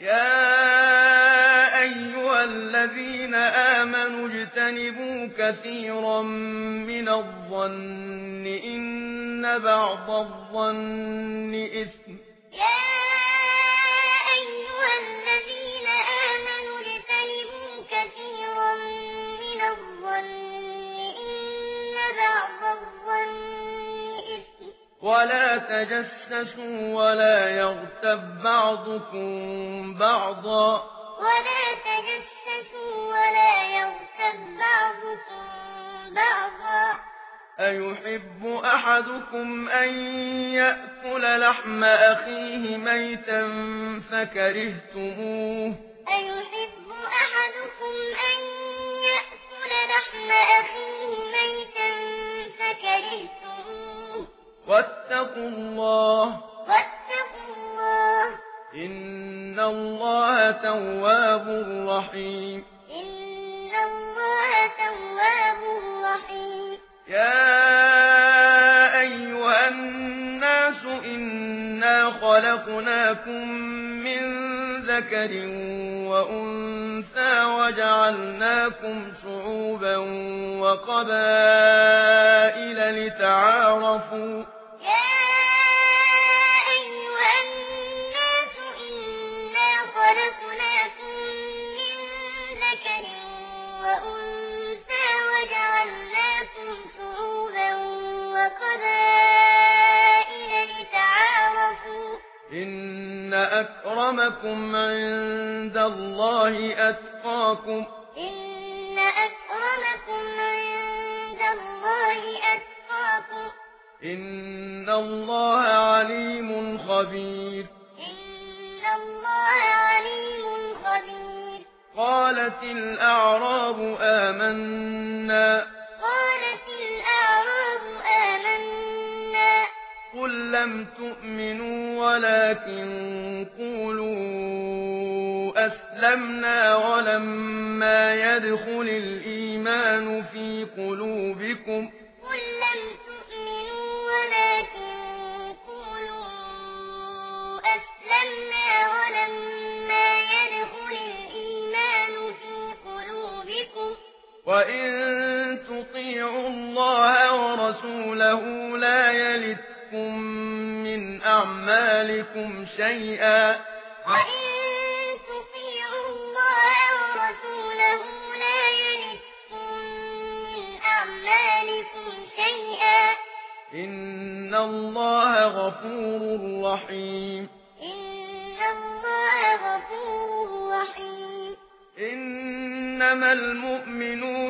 يا أيها الذين آمنوا اجتنبوا كثيرا من الظن إن بعض الظن إثم ولا تجسسوا ولا يغتب بعضكم بعضا. ولا تجسسوا ولا يغتب بعضكم بعضا. أيحب أحدكم أن يأكل لحم أخيه ميتا فكرهتموه؟ أيحب أحدكم أن واتقوا الله. واتقوا الله إن الله تواب رحيم إن الله تواب رحيم. يا أيها الناس إنا خلقناكم من ذكر وأنثى وجعلناكم شعوبا وقبائل لتعارفوا أكرمكم عند الله أتقاكم إن أكرمكم عند الله أتقاكم إن الله عليم خبير إن الله عليم خبير قالت الأعراب آمنا لم تؤمنوا ولكن قولوا أسلمنا ولما يدخل الإيمان في قلوبكم قل لم تؤمنوا ولكن قولوا أسلمنا ولما يدخل الإيمان في قلوبكم. وإن تطيعوا الله ورسوله لا يلتكم أعمالكم شيئا وإن تطيعوا الله ورسوله لا يلدكم من أعمالكم شيئا إن الله غفور رحيم إن الله غفور رحيم إنما المؤمنون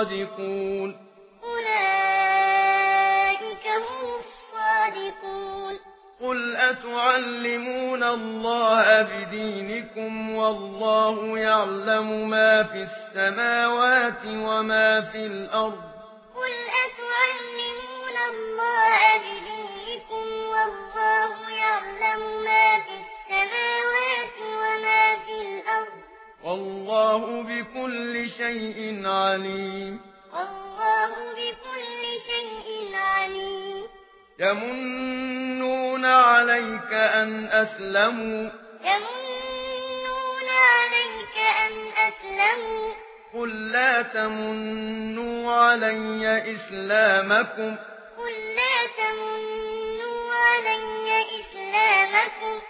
الصادقون. أولئك هم الصادقون. قل أتعلمون الله بدينكم والله يعلم ما في السماوات وما في الأرض والله بكل شيء عليم. الله بكل شيء عليم. يمنون عليك أن أسلموا. يمنون عليك أن أسلموا. قل لا تمنوا علي إسلامكم. قل لا تمنوا علي إسلامكم.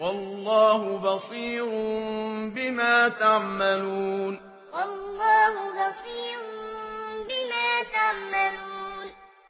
والله بصير بما تعملون. والله بصير بما تعملون.